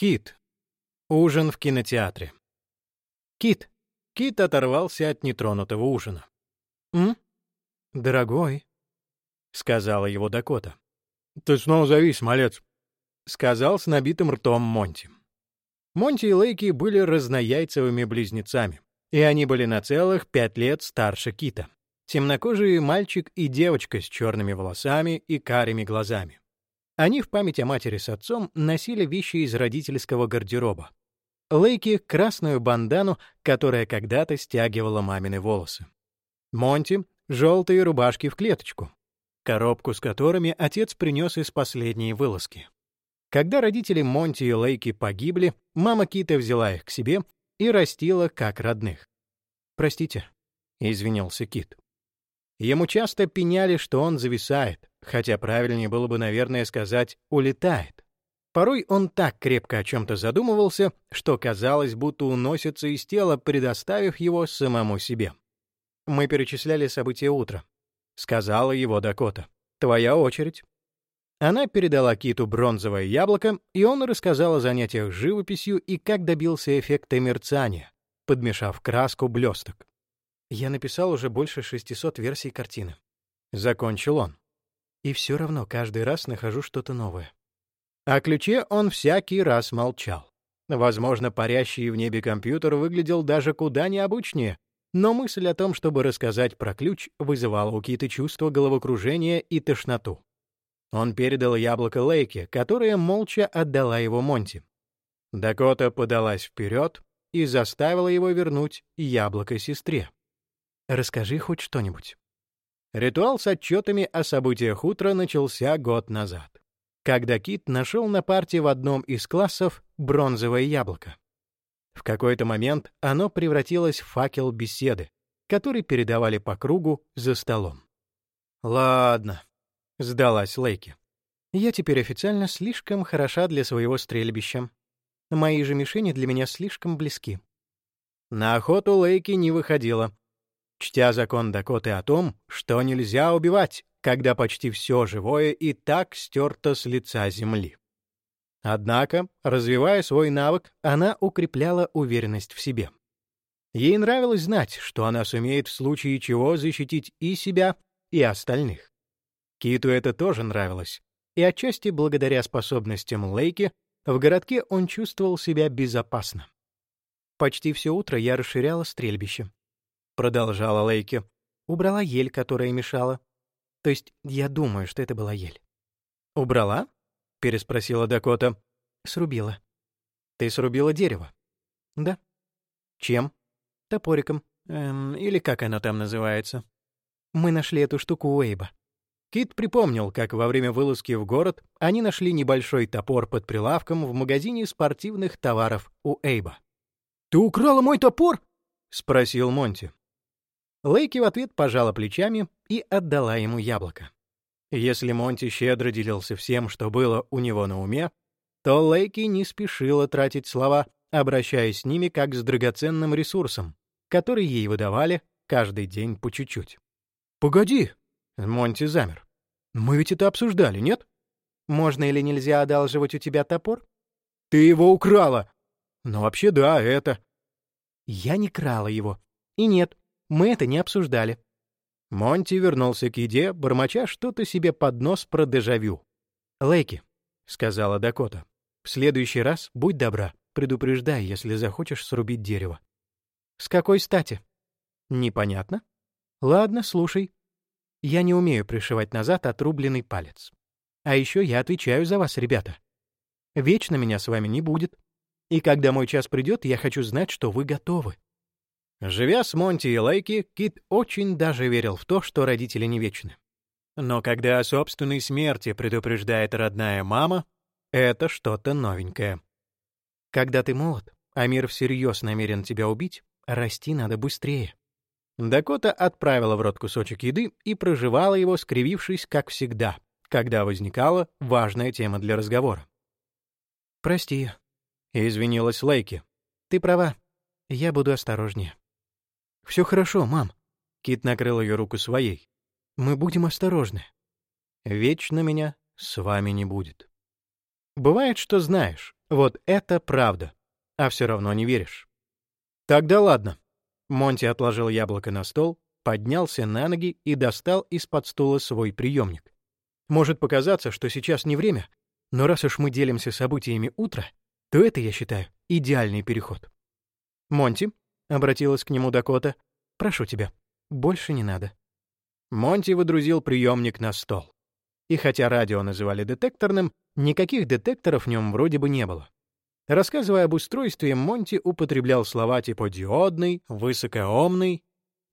Кит. Ужин в кинотеатре. Кит. Кит оторвался от нетронутого ужина. «М? Дорогой», — сказала его Дакота. «Ты снова завис, малец», — сказал с набитым ртом Монти. Монти и Лейки были разнояйцевыми близнецами, и они были на целых пять лет старше Кита. Темнокожий мальчик и девочка с черными волосами и карими глазами. Они в память о матери с отцом носили вещи из родительского гардероба. Лейки — красную бандану, которая когда-то стягивала мамины волосы. Монти — желтые рубашки в клеточку, коробку с которыми отец принес из последней вылазки. Когда родители Монти и Лейки погибли, мама Кита взяла их к себе и растила как родных. «Простите», — извинился Кит. Ему часто пеняли, что он зависает, хотя правильнее было бы, наверное, сказать «улетает». Порой он так крепко о чем-то задумывался, что казалось, будто уносится из тела, предоставив его самому себе. «Мы перечисляли события утра», — сказала его Дакота. «Твоя очередь». Она передала Киту бронзовое яблоко, и он рассказал о занятиях живописью и как добился эффекта мерцания, подмешав краску блесток. Я написал уже больше 600 версий картины. Закончил он. И все равно каждый раз нахожу что-то новое. О ключе он всякий раз молчал. Возможно, парящий в небе компьютер выглядел даже куда необычнее, но мысль о том, чтобы рассказать про ключ, вызывала у Киты чувство головокружения и тошноту. Он передал яблоко Лейке, которая молча отдала его Монти. Дакота подалась вперед и заставила его вернуть яблоко сестре. Расскажи хоть что-нибудь. Ритуал с отчетами о событиях утра начался год назад, когда Кит нашел на парте в одном из классов бронзовое яблоко. В какой-то момент оно превратилось в факел беседы, который передавали по кругу за столом. «Ладно», — сдалась Лейки. «Я теперь официально слишком хороша для своего стрельбища. Мои же мишени для меня слишком близки». На охоту Лейки не выходила, чтя закон Дакоты о том, что нельзя убивать, когда почти все живое и так стерто с лица земли. Однако, развивая свой навык, она укрепляла уверенность в себе. Ей нравилось знать, что она сумеет в случае чего защитить и себя, и остальных. Киту это тоже нравилось, и отчасти благодаря способностям Лейки в городке он чувствовал себя безопасно. Почти все утро я расширяла стрельбище продолжала Лейки. Убрала ель, которая мешала. То есть я думаю, что это была ель. Убрала? переспросила Дакота. Срубила. Ты срубила дерево? Да. Чем? Топориком. Эм, или как оно там называется? Мы нашли эту штуку у Эйба. Кит припомнил, как во время вылазки в город они нашли небольшой топор под прилавком в магазине спортивных товаров у Эйба. «Ты украла мой топор?» — спросил Монти. Лейки в ответ пожала плечами и отдала ему яблоко. Если Монти щедро делился всем, что было у него на уме, то Лейки не спешила тратить слова, обращаясь с ними как с драгоценным ресурсом, который ей выдавали каждый день по чуть-чуть. «Погоди!» — Монти замер. «Мы ведь это обсуждали, нет?» «Можно или нельзя одалживать у тебя топор?» «Ты его украла!» «Ну, вообще, да, это...» «Я не крала его. И нет, мы это не обсуждали». Монти вернулся к еде, бормоча что-то себе под нос про дежавю. «Лейки», — сказала Дакота, — «в следующий раз будь добра, предупреждай, если захочешь срубить дерево». «С какой стати?» «Непонятно». «Ладно, слушай. Я не умею пришивать назад отрубленный палец. А еще я отвечаю за вас, ребята. Вечно меня с вами не будет. И когда мой час придет, я хочу знать, что вы готовы. Живя с Монти и Лейки, Кит очень даже верил в то, что родители не вечны. Но когда о собственной смерти предупреждает родная мама, это что-то новенькое. Когда ты молод, а мир всерьез намерен тебя убить, расти надо быстрее. Дакота отправила в рот кусочек еды и проживала его, скривившись, как всегда, когда возникала важная тема для разговора. «Прости», — извинилась Лейки. «Ты права. Я буду осторожнее». «Все хорошо, мам». Кит накрыл ее руку своей. «Мы будем осторожны. Вечно меня с вами не будет». Бывает, что знаешь, Вот это правда. А все равно не веришь. Тогда ладно. Монти отложил яблоко на стол, поднялся на ноги и достал из-под стула свой приемник. Может показаться, что сейчас не время, но раз уж мы делимся событиями утра, то это, я считаю, идеальный переход. «Монти», — обратилась к нему Дакота, — «прошу тебя, больше не надо». Монти выдрузил приемник на стол. И хотя радио называли детекторным, никаких детекторов в нем вроде бы не было. Рассказывая об устройстве, Монти употреблял слова типа «диодный», «высокоомный»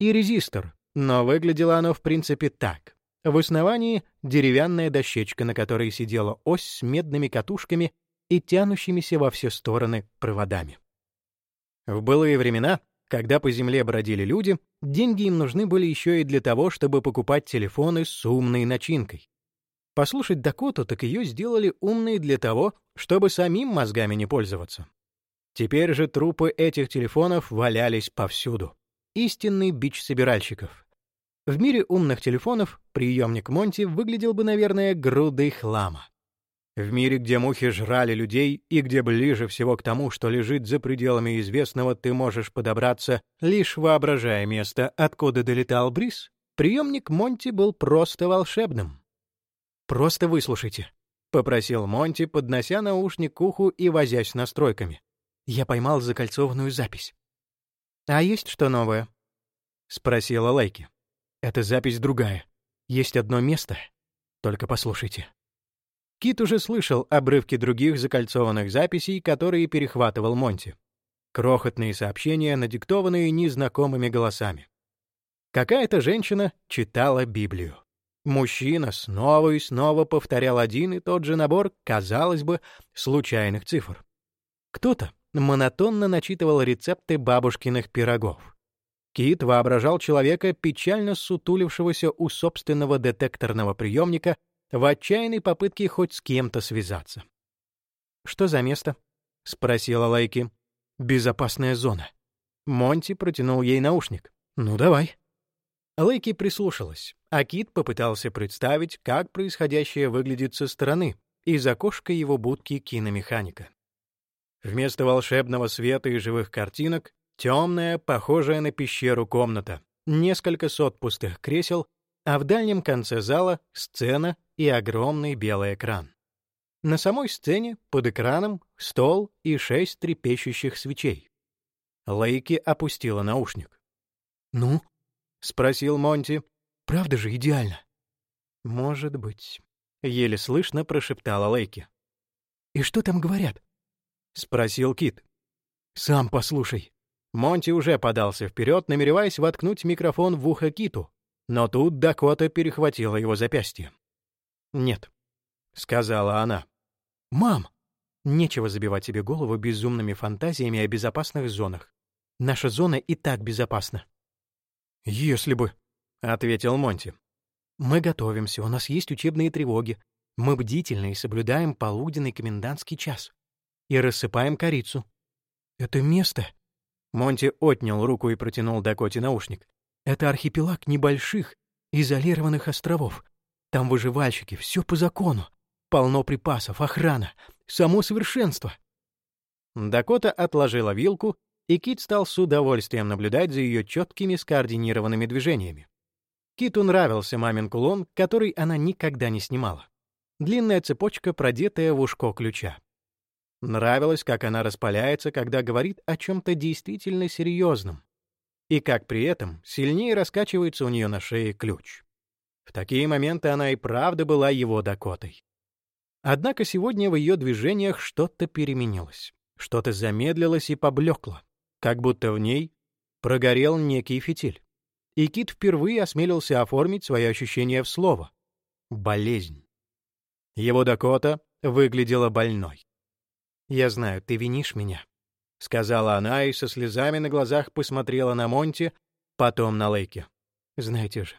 и «резистор», но выглядело оно в принципе так. В основании деревянная дощечка, на которой сидела ось с медными катушками и тянущимися во все стороны проводами. В былые времена, когда по земле бродили люди, деньги им нужны были еще и для того, чтобы покупать телефоны с умной начинкой. Послушать Дакоту, так ее сделали умной для того, чтобы самим мозгами не пользоваться. Теперь же трупы этих телефонов валялись повсюду. Истинный бич собиральщиков. В мире умных телефонов приемник Монти выглядел бы, наверное, грудой хлама. В мире, где мухи жрали людей и где ближе всего к тому, что лежит за пределами известного, ты можешь подобраться, лишь воображая место, откуда долетал бриз, приемник Монти был просто волшебным. «Просто выслушайте», — попросил Монти, поднося наушник к уху и возясь настройками. Я поймал закольцованную запись. «А есть что новое?» — спросила Лейки. «Это запись другая. Есть одно место. Только послушайте». Кит уже слышал обрывки других закольцованных записей, которые перехватывал Монти. Крохотные сообщения, надиктованные незнакомыми голосами. Какая-то женщина читала Библию. Мужчина снова и снова повторял один и тот же набор, казалось бы, случайных цифр. Кто-то монотонно начитывал рецепты бабушкиных пирогов. Кит воображал человека, печально сутулившегося у собственного детекторного приемника в отчаянной попытке хоть с кем-то связаться. «Что за место?» — спросила Лайки. «Безопасная зона». Монти протянул ей наушник. «Ну, давай». Лейки прислушалась, а Кит попытался представить, как происходящее выглядит со стороны, из окошка его будки киномеханика. Вместо волшебного света и живых картинок — темная, похожая на пещеру комната, несколько сот пустых кресел а в дальнем конце зала — сцена и огромный белый экран. На самой сцене, под экраном, стол и шесть трепещущих свечей. Лейки опустила наушник. «Ну?» — спросил Монти. «Правда же идеально?» «Может быть», — еле слышно прошептала Лейки. «И что там говорят?» — спросил Кит. «Сам послушай». Монти уже подался вперед, намереваясь воткнуть микрофон в ухо Киту, но тут Дакота перехватила его запястье. «Нет», — сказала она. «Мам!» Нечего забивать себе голову безумными фантазиями о безопасных зонах. Наша зона и так безопасна. «Если бы», — ответил Монти. «Мы готовимся, у нас есть учебные тревоги. Мы бдительны и соблюдаем полуденный комендантский час. И рассыпаем корицу». «Это место...» Монти отнял руку и протянул Дакоте наушник. Это архипелаг небольших, изолированных островов. Там выживальщики, все по закону. Полно припасов, охрана, само совершенство. Дакота отложила вилку, и Кит стал с удовольствием наблюдать за ее четкими скоординированными движениями. Киту нравился мамин кулон, который она никогда не снимала. Длинная цепочка, продетая в ушко ключа. Нравилось, как она распаляется, когда говорит о чем-то действительно серьезном, и как при этом сильнее раскачивается у нее на шее ключ. В такие моменты она и правда была его Дакотой. Однако сегодня в ее движениях что-то переменилось, что-то замедлилось и поблекло, как будто в ней прогорел некий фитиль. И Кит впервые осмелился оформить свои ощущения в слово — болезнь. Его Дакота выглядела больной. «Я знаю, ты винишь меня», — сказала она и со слезами на глазах посмотрела на Монти, потом на Лейки. «Знаете же,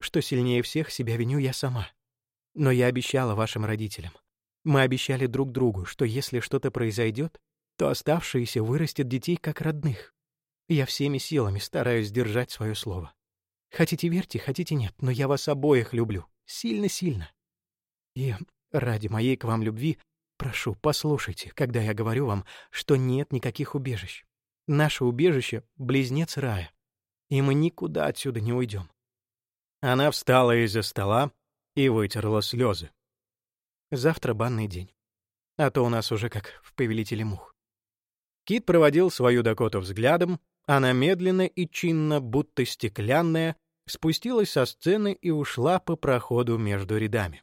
что сильнее всех себя виню я сама. Но я обещала вашим родителям. Мы обещали друг другу, что если что-то произойдет, то оставшиеся вырастят детей как родных. Я всеми силами стараюсь держать свое слово. Хотите верьте, хотите нет, но я вас обоих люблю. Сильно-сильно. И ради моей к вам любви Прошу, послушайте, когда я говорю вам, что нет никаких убежищ. Наше убежище — близнец рая, и мы никуда отсюда не уйдем. Она встала из-за стола и вытерла слезы. Завтра банный день. А то у нас уже как в «Повелителе мух». Кит проводил свою Дакоту взглядом, она медленно и чинно, будто стеклянная, спустилась со сцены и ушла по проходу между рядами.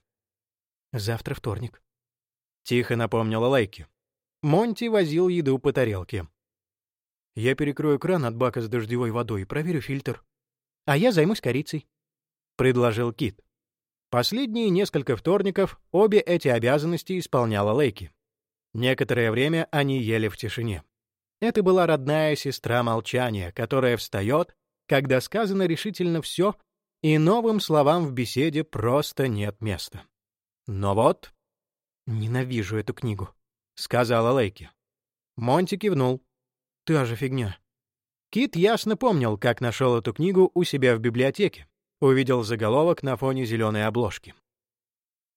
«Завтра вторник», — тихо напомнила Лайки. Монти возил еду по тарелке. «Я перекрою кран от бака с дождевой водой и проверю фильтр. А я займусь корицей», — предложил Кит. Последние несколько вторников обе эти обязанности исполняла Лейки. Некоторое время они ели в тишине. Это была родная сестра молчания, которая встает, когда сказано решительно все, и новым словам в беседе просто нет места. Но вот... «Ненавижу эту книгу», — сказала Лейки. Монти кивнул. «Та же фигня». Кит ясно помнил, как нашел эту книгу у себя в библиотеке увидел заголовок на фоне зеленой обложки.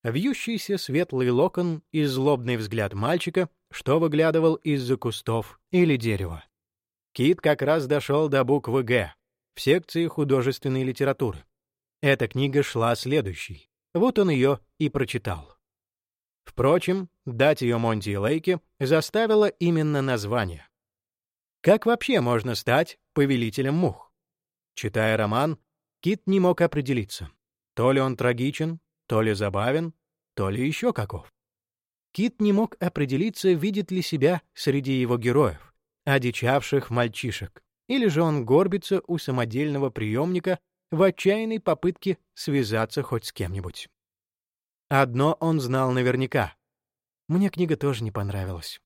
Вьющийся светлый локон и злобный взгляд мальчика, что выглядывал из-за кустов или дерева. Кит как раз дошел до буквы «Г» в секции художественной литературы. Эта книга шла следующей. Вот он ее и прочитал. Впрочем, дать ее Монти и Лейке заставило именно название. Как вообще можно стать повелителем мух? Читая роман, Кит не мог определиться. То ли он трагичен, то ли забавен, то ли еще каков. Кит не мог определиться, видит ли себя среди его героев, одичавших мальчишек, или же он горбится у самодельного приемника в отчаянной попытке связаться хоть с кем-нибудь. Одно он знал наверняка. Мне книга тоже не понравилась.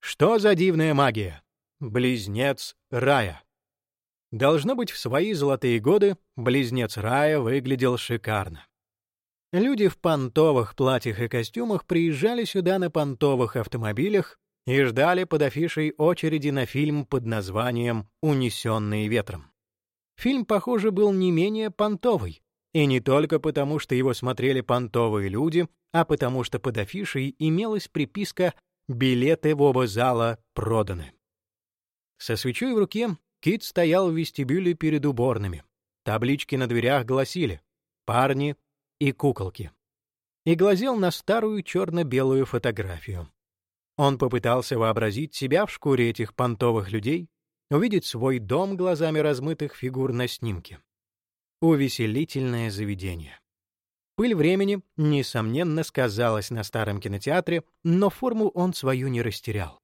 Что за дивная магия? Близнец рая. Должно быть, в свои золотые годы близнец Рая выглядел шикарно. Люди в понтовых платьях и костюмах приезжали сюда на понтовых автомобилях и ждали под афишей очереди на фильм под названием «Унесенные ветром». Фильм, похоже, был не менее понтовый, и не только потому, что его смотрели понтовые люди, а потому что под афишей имелась приписка «Билеты в оба зала проданы». Со свечой в руке Кит стоял в вестибюле перед уборными. Таблички на дверях гласили «Парни и куколки». И глазел на старую черно-белую фотографию. Он попытался вообразить себя в шкуре этих понтовых людей, увидеть свой дом глазами размытых фигур на снимке. Увеселительное заведение. Пыль времени, несомненно, сказалась на старом кинотеатре, но форму он свою не растерял.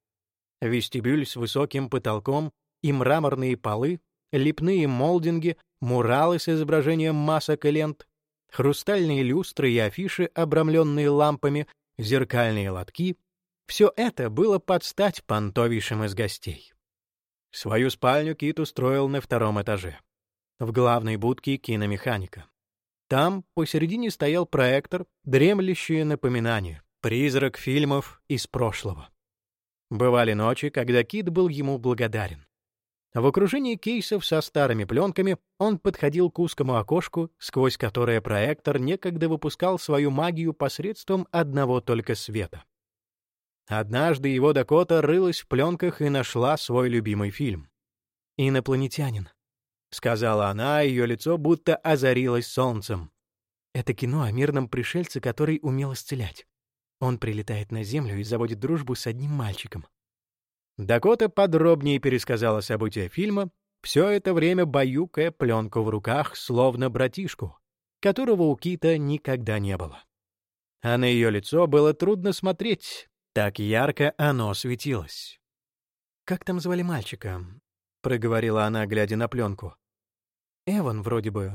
Вестибюль с высоким потолком и мраморные полы, лепные молдинги, муралы с изображением масок и лент, хрустальные люстры и афиши, обрамленные лампами, зеркальные лотки — все это было под стать понтовейшим из гостей. Свою спальню Кит устроил на втором этаже, в главной будке киномеханика. Там посередине стоял проектор, дремлющее напоминание, призрак фильмов из прошлого. Бывали ночи, когда Кит был ему благодарен. В окружении кейсов со старыми пленками он подходил к узкому окошку, сквозь которое проектор некогда выпускал свою магию посредством одного только света. Однажды его Дакота рылась в пленках и нашла свой любимый фильм. «Инопланетянин», — сказала она, ее лицо будто озарилось солнцем. «Это кино о мирном пришельце, который умел исцелять. Он прилетает на Землю и заводит дружбу с одним мальчиком. Дакота подробнее пересказала события фильма, все это время баюкая пленку в руках, словно братишку, которого у Кита никогда не было. А на ее лицо было трудно смотреть, так ярко оно светилось. «Как там звали мальчика?» — проговорила она, глядя на пленку. «Эван вроде бы...»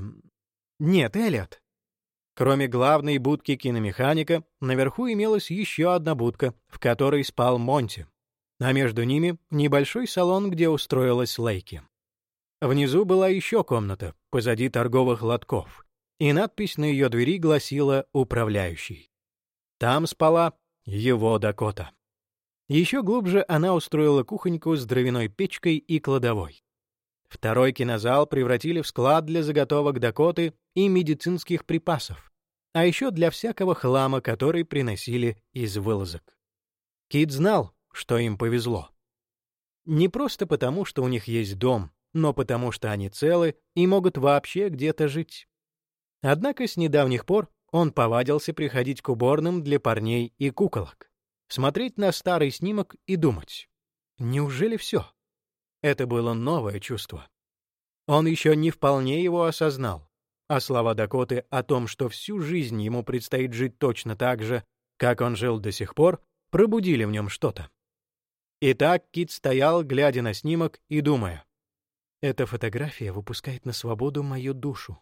«Нет, Эллиот». Кроме главной будки киномеханика, наверху имелась еще одна будка, в которой спал Монти а между ними небольшой салон, где устроилась Лейки. Внизу была еще комната, позади торговых лотков, и надпись на ее двери гласила «Управляющий». Там спала его Дакота. Еще глубже она устроила кухоньку с дровяной печкой и кладовой. Второй кинозал превратили в склад для заготовок Дакоты и медицинских припасов, а еще для всякого хлама, который приносили из вылазок. Кит знал, что им повезло. Не просто потому, что у них есть дом, но потому что они целы и могут вообще где-то жить. Однако с недавних пор он повадился приходить к уборным для парней и куколок, смотреть на старый снимок и думать, неужели все? Это было новое чувство. Он еще не вполне его осознал, а слова Дакоты о том, что всю жизнь ему предстоит жить точно так же, как он жил до сих пор, пробудили в нем что-то. Итак, Кит стоял, глядя на снимок и думая, «Эта фотография выпускает на свободу мою душу».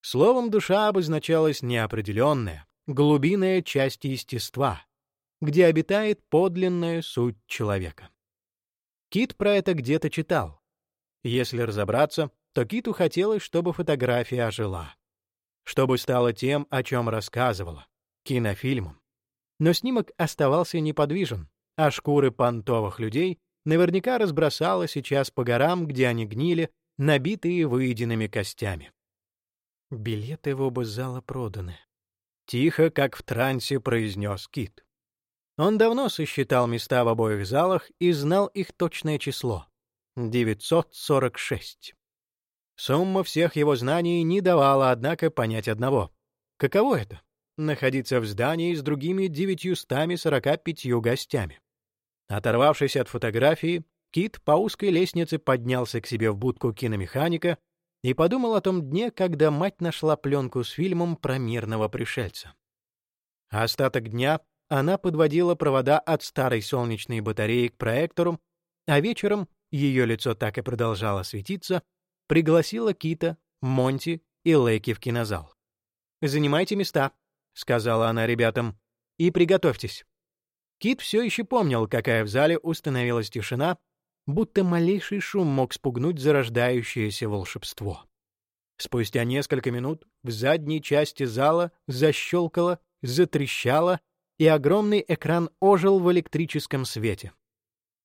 Словом, душа обозначалась неопределенная, глубинная часть естества, где обитает подлинная суть человека. Кит про это где-то читал. Если разобраться, то Киту хотелось, чтобы фотография ожила. Чтобы стала тем, о чем рассказывала, кинофильмом. Но снимок оставался неподвижен, а шкуры понтовых людей наверняка разбросала сейчас по горам, где они гнили, набитые выеденными костями. Билеты в оба зала проданы. Тихо, как в трансе, произнес Кит. Он давно сосчитал места в обоих залах и знал их точное число — 946. Сумма всех его знаний не давала, однако, понять одного. Каково это — находиться в здании с другими 945 гостями? Оторвавшись от фотографии, Кит по узкой лестнице поднялся к себе в будку киномеханика и подумал о том дне, когда мать нашла пленку с фильмом про мирного пришельца. Остаток дня она подводила провода от старой солнечной батареи к проектору, а вечером ее лицо так и продолжало светиться, пригласила Кита, Монти и Лейки в кинозал. «Занимайте места», — сказала она ребятам, — «и приготовьтесь. Кит все еще помнил, какая в зале установилась тишина, будто малейший шум мог спугнуть зарождающееся волшебство. Спустя несколько минут в задней части зала защелкало, затрещало, и огромный экран ожил в электрическом свете.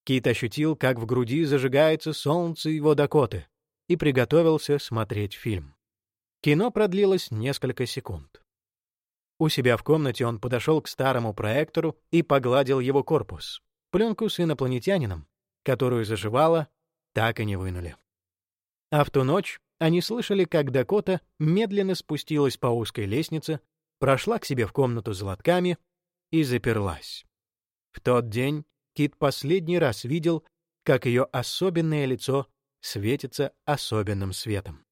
Кит ощутил, как в груди зажигается солнце его Дакоты, и приготовился смотреть фильм. Кино продлилось несколько секунд. У себя в комнате он подошел к старому проектору и погладил его корпус. Пленку с инопланетянином, которую заживало, так и не вынули. А в ту ночь они слышали, как Дакота медленно спустилась по узкой лестнице, прошла к себе в комнату с лотками и заперлась. В тот день Кит последний раз видел, как ее особенное лицо светится особенным светом.